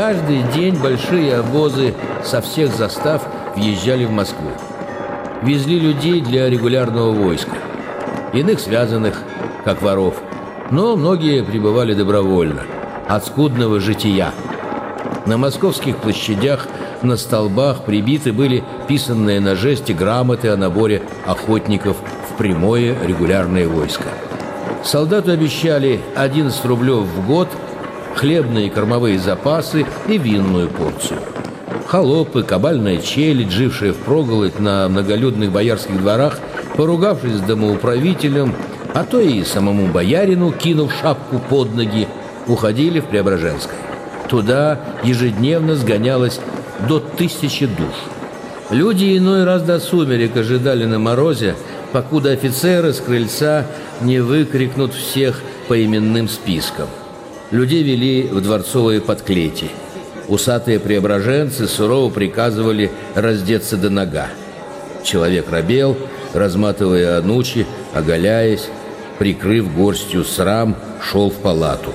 Каждый день большие обозы со всех застав въезжали в Москву. Везли людей для регулярного войска. Иных связанных, как воров. Но многие пребывали добровольно, от скудного жития. На московских площадях на столбах прибиты были писанные на жести грамоты о наборе охотников в прямое регулярное войско. Солдату обещали 11 рублев в год, хлебные кормовые запасы и винную порцию. Холопы, кабальная челядь, жившая впроголодь на многолюдных боярских дворах, поругавшись с домоуправителем, а то и самому боярину, кинув шапку под ноги, уходили в Преображенское. Туда ежедневно сгонялось до тысячи душ. Люди иной раз до сумерек ожидали на морозе, покуда офицеры с крыльца не выкрикнут всех по именным спискам. Людей вели в дворцовые подклети. Усатые преображенцы сурово приказывали раздеться до нога. Человек робел, разматывая анучи, оголяясь, прикрыв горстью срам, шел в палату.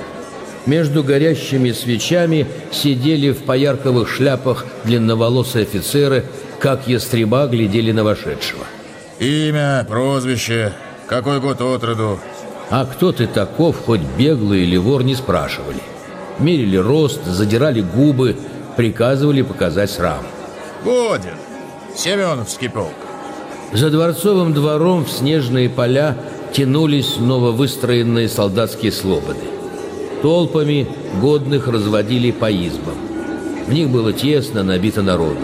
Между горящими свечами сидели в поярковых шляпах длинноволосые офицеры, как ястреба глядели на вошедшего. Имя, прозвище, какой год от роду? А кто ты таков, хоть беглый или вор, не спрашивали. Мерили рост, задирали губы, приказывали показать срам. Годен. Семеновский полк. За дворцовым двором в снежные поля тянулись нововыстроенные солдатские слободы. Толпами годных разводили по избам. В них было тесно, набито народу.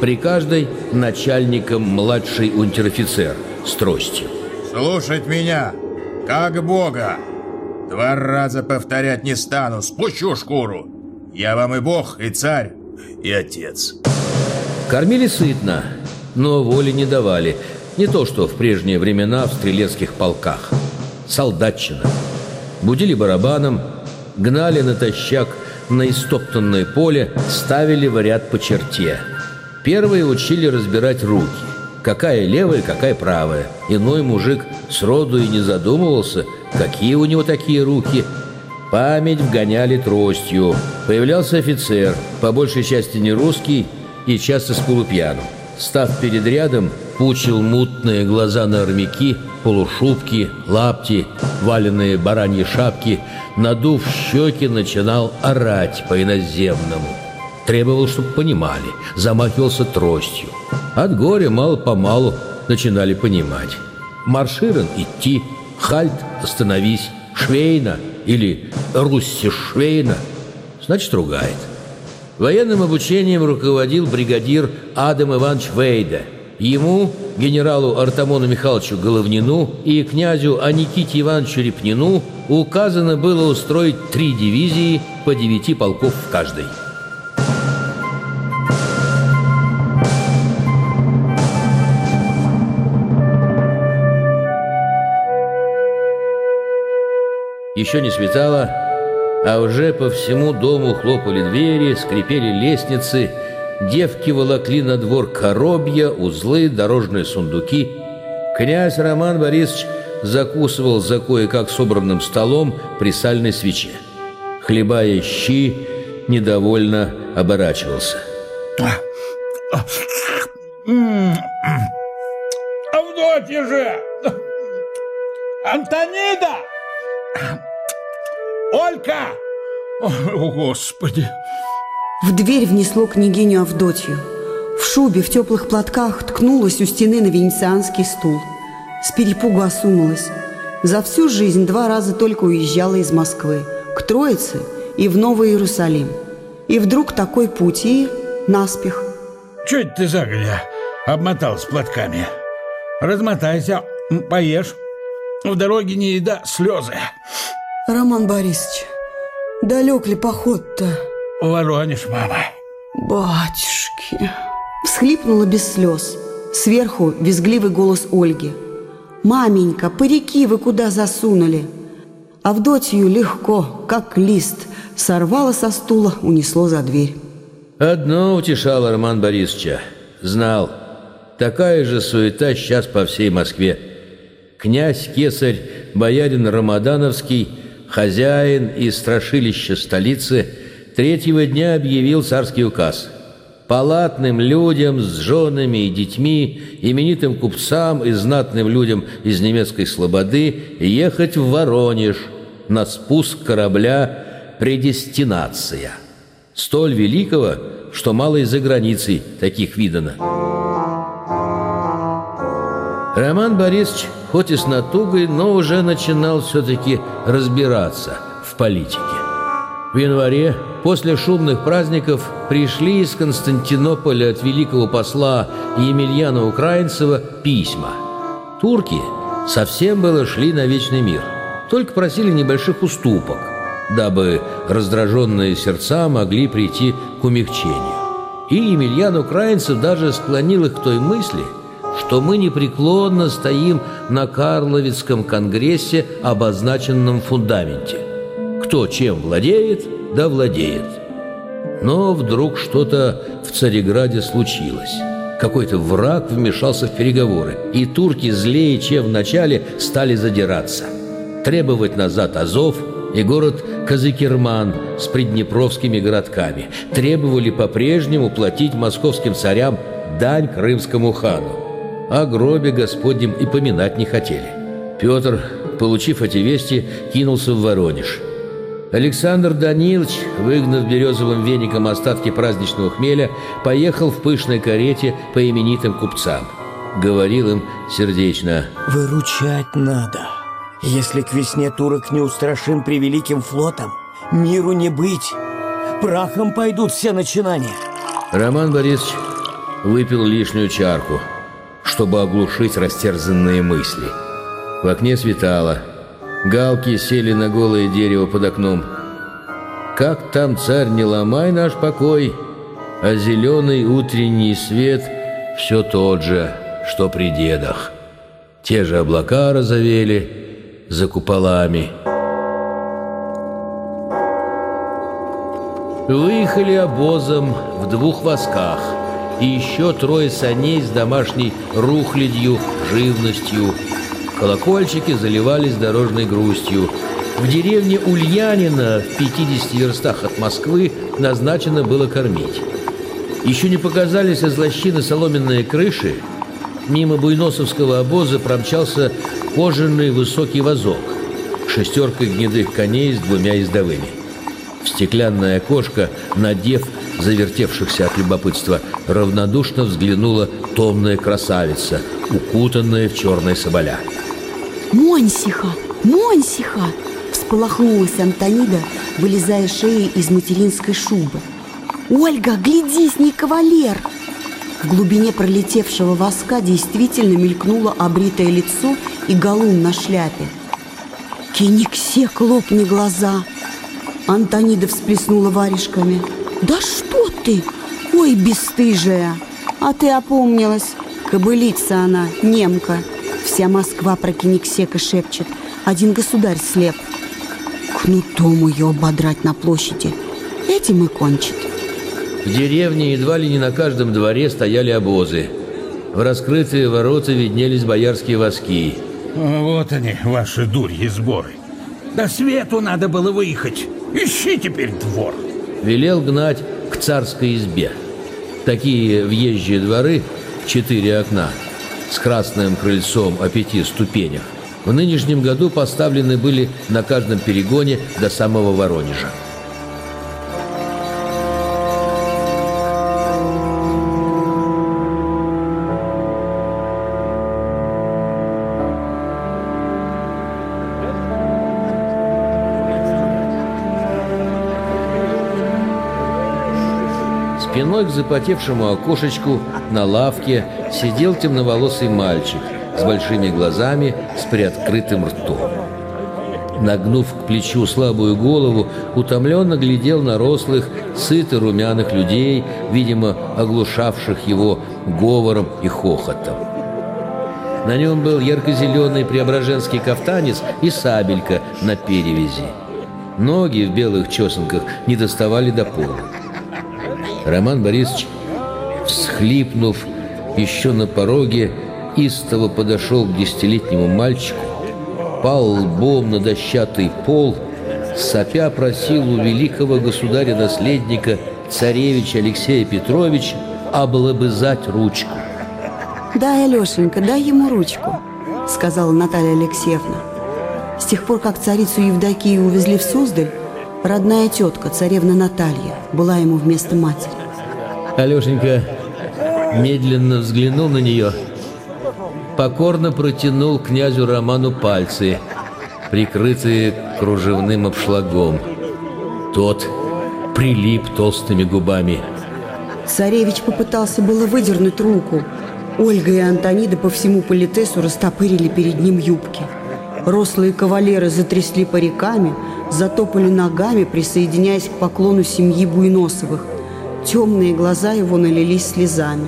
При каждой начальником младший унтер-офицер с тростью. Слушать меня, как Бога. Два раза повторять не стану, спущу шкуру. Я вам и Бог, и царь, и отец. Кормили сытно, но воли не давали. Не то, что в прежние времена в стрелецких полках. Солдатчина. Будили барабаном, гнали натощак на истоптанное поле, ставили в ряд по черте. Первые учили разбирать руки. Какая левая, какая правая. Иной мужик сроду и не задумывался, какие у него такие руки. Память вгоняли тростью. Появлялся офицер, по большей части не русский и часто с полупьяну. Став перед рядом, пучил мутные глаза на армяки, полушубки, лапти, валенные бараньи шапки, надув щеки, начинал орать по-иноземному. Требовал, чтобы понимали, замахивался тростью. От горя мало-помалу начинали понимать. Марширен – идти, хальт – остановись, швейна или русси швейна – значит, ругает. Военным обучением руководил бригадир Адам Иванович Вейда. Ему, генералу Артамону Михайловичу Головнину и князю Аниките Ивановичу Репнину указано было устроить три дивизии по девяти полков в каждой. Еще не светало, а уже по всему дому хлопали двери, скрипели лестницы, девки волокли на двор коробья, узлы, дорожные сундуки. Князь Роман Борисович закусывал за кое-как собранным столом при сальной свече. Хлебая щи, недовольно оборачивался. Авдотья же! Антонида! Олька! О, Господи! В дверь внесло княгиню Авдотью. В шубе, в теплых платках ткнулась у стены на венецианский стул. С перепугу осунулась. За всю жизнь два раза только уезжала из Москвы. К Троице и в Новый Иерусалим. И вдруг такой путь и наспех. Чё это ты загодя обмоталась платками? Размотайся, поешь. В дороге не еда, слезы. Роман Борисович, далек ли поход-то? Воронишь, мама. Батюшки. Всхлипнула без слез. Сверху визгливый голос Ольги. «Маменька, парики вы куда засунули?» Авдотью легко, как лист, сорвала со стула, унесло за дверь. Одно утешало Роман Борисовича. Знал, такая же суета сейчас по всей Москве. Князь, кесарь, боярин Рамадановский – хозяин и страшилище столицы, Третьего дня объявил царский указ. Палатным людям с женами и детьми, именитым купцам и знатным людям из немецкой слободы ехать в Воронеж на спуск корабля «Предестинация» столь великого, что мало и за границей таких видано. Роман Борисович, хоть и с натугой, но уже начинал все-таки разбираться в политике. В январе, после шумных праздников, пришли из Константинополя от великого посла Емельяна Украинцева письма. Турки совсем было шли на вечный мир, только просили небольших уступок, дабы раздраженные сердца могли прийти к умягчению. И Емельян Украинцев даже склонил их к той мысли – что мы непреклонно стоим на Карловицком конгрессе, обозначенном фундаменте. Кто чем владеет, да владеет. Но вдруг что-то в Цареграде случилось. Какой-то враг вмешался в переговоры, и турки злее, чем в начале, стали задираться. Требовать назад Азов и город Казыкерман с приднепровскими городками. Требовали по-прежнему платить московским царям дань крымскому хану о гробе Господнем и поминать не хотели. Петр, получив эти вести, кинулся в Воронеж. Александр Данилович, выгнав березовым веником остатки праздничного хмеля, поехал в пышной карете по именитым купцам. Говорил им сердечно «Выручать надо. Если к весне турок не устрашим превеликим флотом, миру не быть. Прахом пойдут все начинания». Роман Борисович выпил лишнюю чарку – чтобы оглушить растерзанные мысли. В окне светало. Галки сели на голое дерево под окном. Как там, царь, не ломай наш покой, а зеленый утренний свет все тот же, что при дедах. Те же облака разовели за куполами. Выехали обозом в двух восках – и еще трое саней с домашней рухлядью, живностью. Колокольчики заливались дорожной грустью. В деревне Ульянина в 50 верстах от Москвы назначено было кормить. Еще не показались из лощины соломенные крыши, мимо буйносовского обоза промчался кожаный высокий вазок, шестерка гнедых коней с двумя ездовыми. В стеклянное окошко, надев завертевшихся от любопытства, равнодушно взглянула томная красавица, укутанная в черные соболя. «Монсиха! Монсиха!» Всполохнулась Антонида, вылезая шеей из материнской шубы. «Ольга, гляди, не кавалер!» В глубине пролетевшего воска действительно мелькнуло обритое лицо и галун на шляпе. «Кениксек, лопни глаза!» Антонида всплеснула варежками. «Да что ты? Ой, бесстыжая! А ты опомнилась! Кобылица она, немка! Вся Москва про Кениксека шепчет. Один государь слеп. Кнутом ее ободрать на площади. Этим и кончит. В деревне едва ли не на каждом дворе стояли обозы. В раскрытые ворота виднелись боярские воски. Вот они, ваши дурьи сборы. До свету надо было выехать. Ищи теперь двор велел гнать к царской избе. Такие въезжие дворы, четыре окна, с красным крыльцом о пяти ступенях, в нынешнем году поставлены были на каждом перегоне до самого Воронежа. Спиной к запотевшему окошечку на лавке сидел темноволосый мальчик с большими глазами, с приоткрытым ртом. Нагнув к плечу слабую голову, утомленно глядел на рослых, сыто румяных людей, видимо, оглушавших его говором и хохотом. На нем был ярко-зеленый преображенский кафтанец и сабелька на перевязи. Ноги в белых чесанках не доставали до пола. Роман Борисович, всхлипнув еще на пороге, истово подошел к десятилетнему мальчику, пал лбом на дощатый пол, сопя просил у великого государя-наследника царевича Алексея Петровича облобызать ручку. «Дай, Алешенька, дай ему ручку», — сказала Наталья Алексеевна. С тех пор, как царицу Евдокию увезли в Суздаль, родная тетка, царевна Наталья, была ему вместо матери. Алешенька медленно взглянул на нее, покорно протянул князю Роману пальцы, прикрытые кружевным обшлагом. Тот прилип толстыми губами. Царевич попытался было выдернуть руку. Ольга и Антонида по всему политесу растопырили перед ним юбки. Рослые кавалеры затрясли париками, затопали ногами, присоединяясь к поклону семьи Буйносовых. Темные глаза его налились слезами.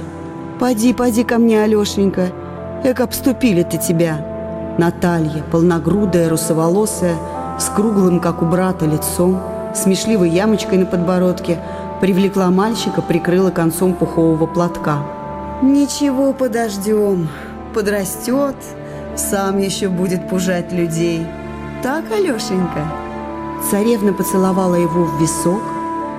«Поди, поди ко мне, Алешенька, эк обступили-то тебя!» Наталья, полногрудая, русоволосая, с круглым, как у брата, лицом, смешливой ямочкой на подбородке, привлекла мальчика, прикрыла концом пухового платка. «Ничего, подождем. Подрастет, сам еще будет пужать людей. Так, Алешенька?» Царевна поцеловала его в висок,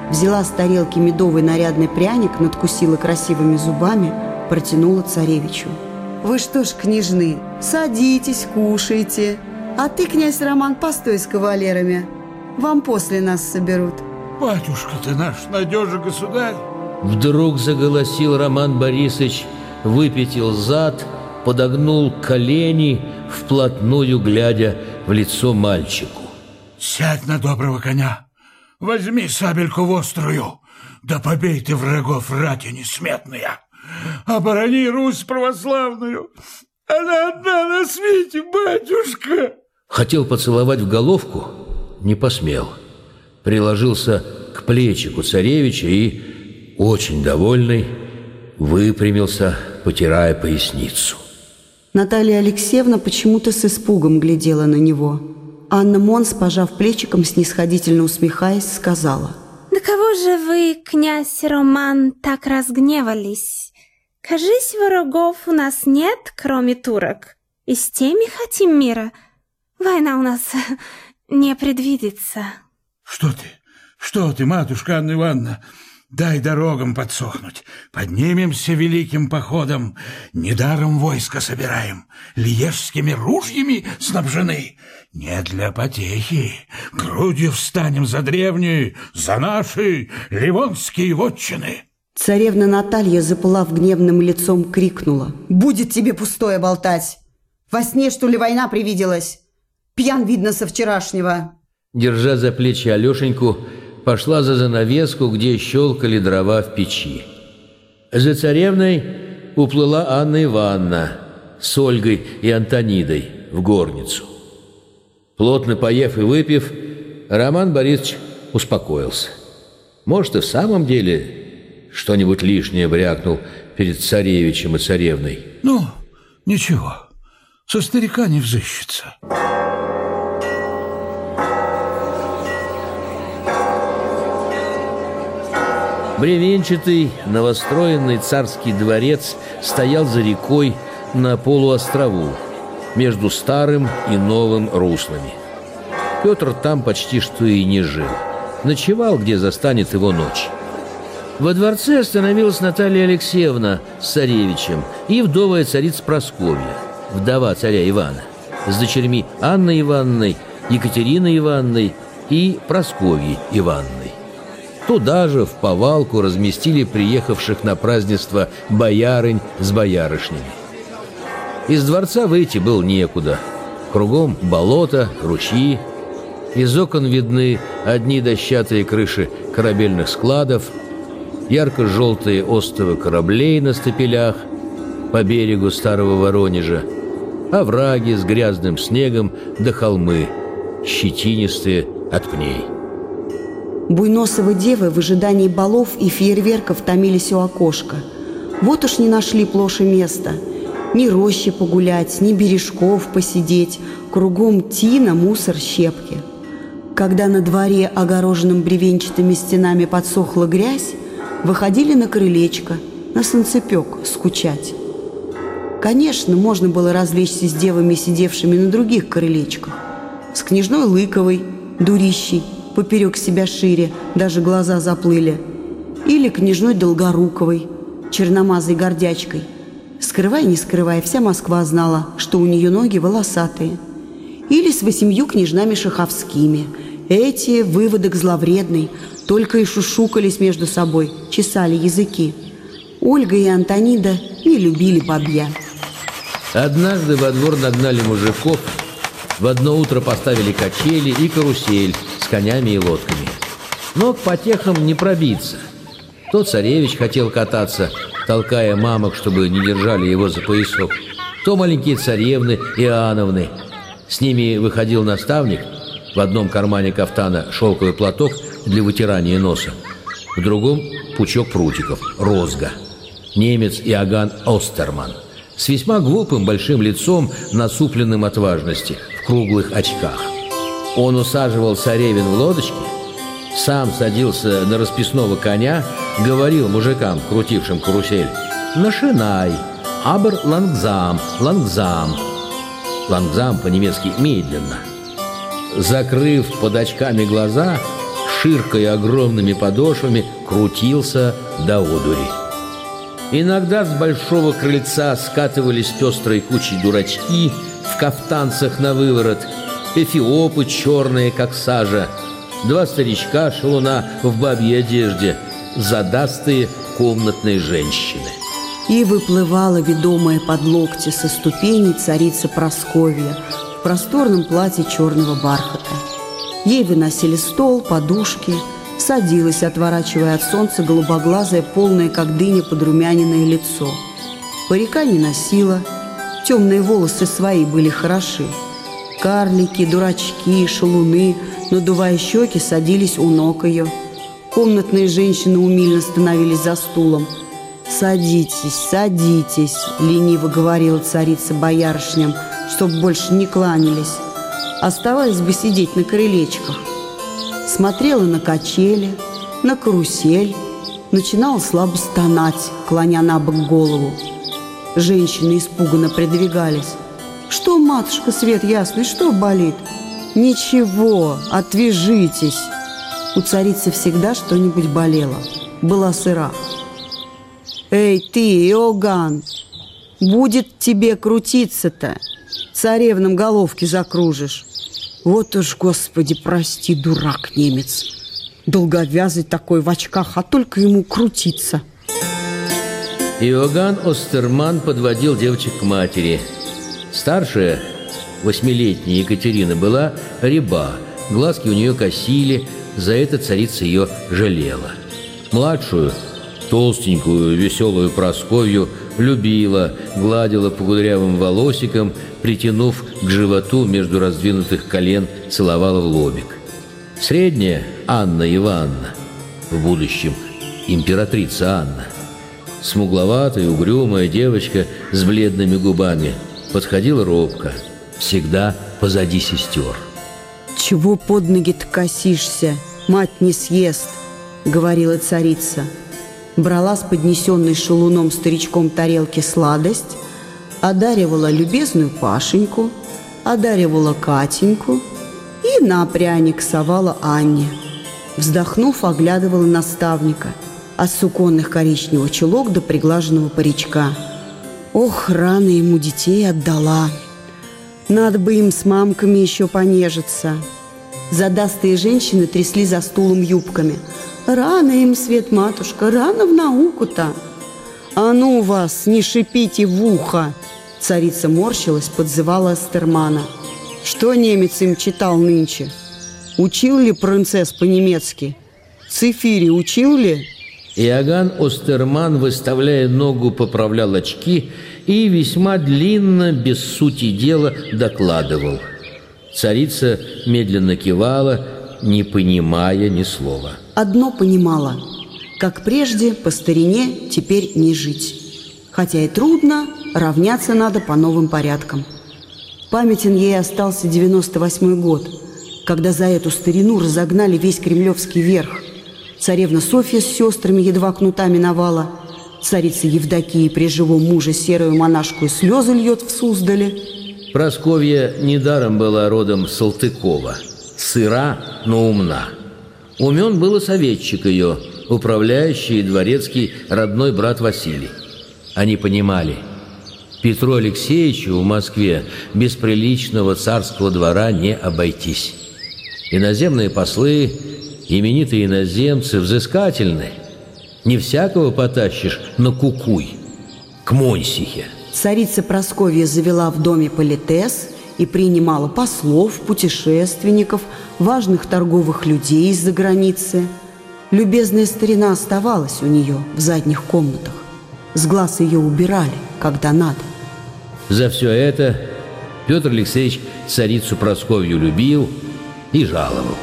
взяла с тарелки медовый нарядный пряник, надкусила красивыми зубами, протянула царевичу. «Вы что ж, княжны, садитесь, кушайте. А ты, князь Роман, постой с кавалерами. Вам после нас соберут». Батюшка ты наш, надежа государь. Вдруг заголосил Роман Борисович, выпятил зад, подогнул колени, вплотную глядя в лицо мальчику. Сядь на доброго коня, возьми сабельку в острую, да побей ты врагов рати несметные. Оборони Русь православную, она одна на свете, батюшка. Хотел поцеловать в головку, не посмел. Приложился к плечику царевича и, очень довольный, выпрямился, потирая поясницу. Наталья Алексеевна почему-то с испугом глядела на него. Анна Монс, пожав плечиком, снисходительно усмехаясь, сказала. «Да кого же вы, князь Роман, так разгневались? Кажись, врагов у нас нет, кроме турок. И с теми хотим мира. Война у нас не предвидится». Что ты? Что ты, матушка Анна Ивановна? Дай дорогам подсохнуть. Поднимемся великим походом. Недаром войско собираем. Лиежскими ружьями снабжены. Не для потехи. Грудью встанем за древние, за наши ливонские вотчины. Царевна Наталья, запылав гневным лицом, крикнула. «Будет тебе пустое болтать! Во сне, что ли, война привиделась? Пьян, видно, со вчерашнего!» Держа за плечи Алешеньку, пошла за занавеску, где щелкали дрова в печи. За царевной уплыла Анна Ивановна с Ольгой и Антонидой в горницу. Плотно поев и выпив, Роман Борисович успокоился. Может, и в самом деле что-нибудь лишнее брякнул перед царевичем и царевной. Ну, ничего, со старика не взыщется. Бревенчатый новостроенный царский дворец стоял за рекой на полуострову между старым и новым руслами. Петр там почти что и не жил. Ночевал, где застанет его ночь. Во дворце остановилась Наталья Алексеевна с царевичем и вдовая царица Просковья, вдова царя Ивана, с дочерьми Анной Ивановной, Екатериной Ивановной и Просковьей Ивановной. Туда же в повалку разместили приехавших на празднество боярынь с боярышнями. Из дворца выйти было некуда. Кругом болото, ручьи. Из окон видны одни дощатые крыши корабельных складов, ярко-желтые остовы кораблей на стапелях по берегу Старого Воронежа, овраги с грязным снегом да холмы, щетинистые от пней. Буйносовы девы в ожидании балов и фейерверков томились у окошка. Вот уж не нашли плоши места. Ни рощи погулять, ни бережков посидеть. Кругом тина, мусор, щепки. Когда на дворе, огороженном бревенчатыми стенами, подсохла грязь, выходили на крылечко, на солнцепек скучать. Конечно, можно было развлечься с девами, сидевшими на других крылечках. С княжной Лыковой, дурищий, поперек себя шире, даже глаза заплыли. Или княжной Долгоруковой, черномазой гордячкой. Скрывая, не скрывая, вся Москва знала, что у нее ноги волосатые. Или с восемью княжнами шаховскими. Эти, выводок зловредный, только и шушукались между собой, чесали языки. Ольга и Антонида не любили бабья. Однажды во двор нагнали мужиков, в одно утро поставили качели и карусель конями и лодками. Но к потехам не пробиться. То царевич хотел кататься, толкая мамок, чтобы не держали его за поясок, то маленькие царевны Иоанновны. С ними выходил наставник, в одном кармане кафтана шелковый платок для вытирания носа, в другом пучок прутиков, розга. Немец Иоганн Остерман с весьма глупым большим лицом, насупленным от важности, в круглых очках. Он усаживал царевин в лодочке, сам садился на расписного коня, говорил мужикам, крутившим карусель, «Нашинай, абр лангзам, лангзам». Лангзам по-немецки «медленно». Закрыв под очками глаза, ширкая огромными подошвами, крутился до одури. Иногда с большого крыльца скатывались пестрой кучей дурачки в кафтанцах на выворот, эфиопы черные, как сажа, два старичка шалуна в бабьей одежде, задастые комнатные женщины. И выплывала ведомая под локти со ступеней царица Просковья в просторном платье черного бархата. Ей выносили стол, подушки – садилась, отворачивая от солнца голубоглазое, полное, как дыня, подрумяненное лицо. Парика не носила, темные волосы свои были хороши. Карлики, дурачки, шалуны, надувая щеки, садились у ног ее. Комнатные женщины умильно становились за стулом. «Садитесь, садитесь», — лениво говорила царица боярышням, чтоб больше не кланялись. Оставалось бы сидеть на крылечках смотрела на качели, на карусель, начинала слабо стонать, клоня на бок голову. Женщины испуганно придвигались. «Что, матушка, свет ясный, что болит?» «Ничего, отвяжитесь!» У царицы всегда что-нибудь болело. Была сыра. «Эй, ты, Иоганн, будет тебе крутиться-то! Царевнам головки закружишь!» Вот уж, господи, прости, дурак немец. Долговязый такой в очках, а только ему крутиться. Иоганн Остерман подводил девочек к матери. Старшая, восьмилетняя Екатерина, была реба. Глазки у нее косили, за это царица ее жалела. Младшую, толстенькую, веселую Просковью, любила, гладила по кудрявым волосикам, притянув к животу между раздвинутых колен, целовала в лобик. Средняя Анна Ивановна, в будущем императрица Анна, смугловатая, угрюмая девочка с бледными губами, подходила робко, всегда позади сестер. «Чего под ноги-то косишься? Мать не съест!» — говорила царица. Брала с поднесенной шалуном старичком тарелки сладость, одаривала любезную Пашеньку, одаривала Катеньку и на пряник совала Анне. Вздохнув, оглядывала наставника от суконных коричневых чулок до приглаженного паричка. Ох, рано ему детей отдала. Надо бы им с мамками еще понежиться. Задастые женщины трясли за стулом юбками. Рано им, свет матушка, рано в науку-то. А ну вас, не шипите в ухо, Царица морщилась, подзывала Астермана. Что немец им читал нынче? Учил ли принцесс по-немецки? Цифири учил ли? Иоганн Остерман, выставляя ногу, поправлял очки и весьма длинно, без сути дела, докладывал. Царица медленно кивала, не понимая ни слова. Одно понимала. Как прежде, по старине, теперь не жить. Хотя и трудно, равняться надо по новым порядкам. Памятен ей остался 98 год, когда за эту старину разогнали весь кремлевский верх. Царевна Софья с сестрами едва кнутами навала. Царица Евдокия при живом муже серую монашку слезы льет в Суздале. Просковья недаром была родом Салтыкова. сыра, но умна. Умен был и советчик ее, управляющий дворецкий родной брат Василий. Они понимали, Петру Алексеевичу в Москве без приличного царского двора не обойтись. Иноземные послы, именитые иноземцы, взыскательны. Не всякого потащишь на кукуй, к Монсихе. Царица Просковья завела в доме политес и принимала послов, путешественников, важных торговых людей из-за границы. Любезная старина оставалась у нее в задних комнатах. С глаз ее убирали, когда надо. За все это Петр Алексеевич царицу Просковью любил и жаловал.